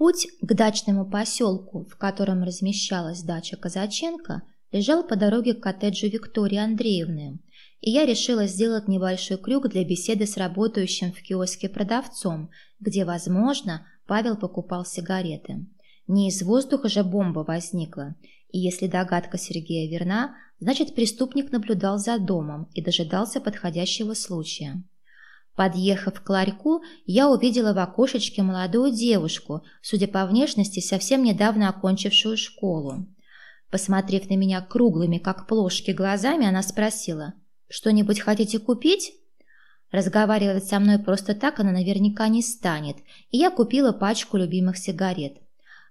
Путь к дачному поселку, в котором размещалась дача Казаченко, лежал по дороге к коттеджу Виктории Андреевны, и я решила сделать небольшой крюк для беседы с работающим в киоске продавцом, где, возможно, Павел покупал сигареты. Не из воздуха же бомба возникла, и если догадка Сергея верна, значит преступник наблюдал за домом и дожидался подходящего случая. Подъехав к ларьку, я увидела в окошечке молодую девушку, судя по внешности, совсем недавно окончившую школу. Посмотрев на меня круглыми, как плошки, глазами, она спросила, «Что-нибудь хотите купить?» Разговаривать со мной просто так она наверняка не станет, и я купила пачку любимых сигарет.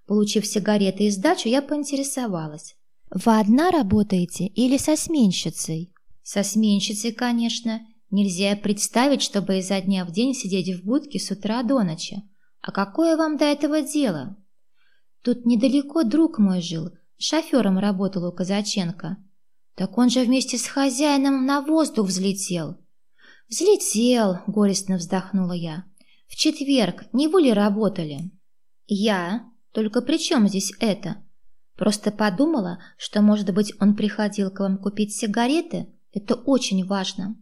Получив сигареты и сдачу, я поинтересовалась. «Вы одна работаете или со сменщицей?» «Со сменщицей, конечно. Нельзя представить, чтобы изо дня в день сидеть в будке с утра до ночи. А какое вам до этого дело? Тут недалеко друг мой жил, шофером работал у Казаченко. Так он же вместе с хозяином на воздух взлетел. Взлетел, горестно вздохнула я. В четверг не вы ли работали? Я? Только при чем здесь это? Просто подумала, что, может быть, он приходил к вам купить сигареты? Это очень важно.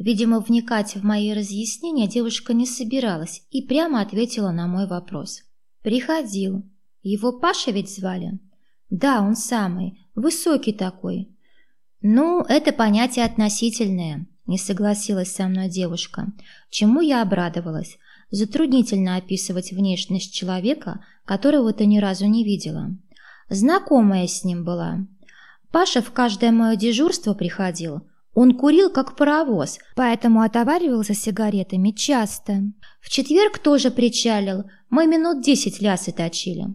Видимо, вникать в мои разъяснения девушка не собиралась и прямо ответила на мой вопрос. «Приходил. Его Паша ведь звали?» «Да, он самый. Высокий такой». «Ну, это понятие относительное», – не согласилась со мной девушка, чему я обрадовалась. Затруднительно описывать внешность человека, которого ты ни разу не видела. Знакомая с ним была. Паша в каждое мое дежурство приходил, он курил, как паровоз, поэтому отоваривался сигаретами часто. В четверг тоже причалил, мы минут десять лясы точили.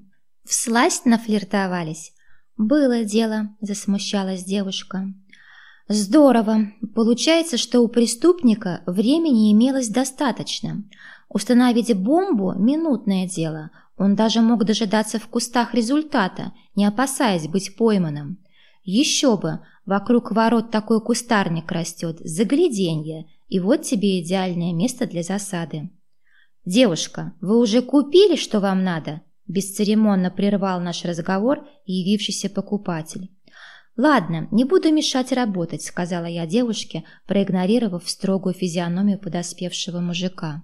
Всласть нафлиртовались. «Было дело», – засмущалась девушка. «Здорово. Получается, что у преступника времени имелось достаточно. Установить бомбу – минутное дело. Он даже мог дожидаться в кустах результата, не опасаясь быть пойманным. Еще бы, вокруг ворот такой кустарник растет, загляденье, и вот тебе идеальное место для засады. «Девушка, вы уже купили, что вам надо?» Бесцеремонно прервал наш разговор явившийся покупатель. «Ладно, не буду мешать работать», — сказала я девушке, проигнорировав строгую физиономию подоспевшего мужика.